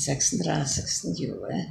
620.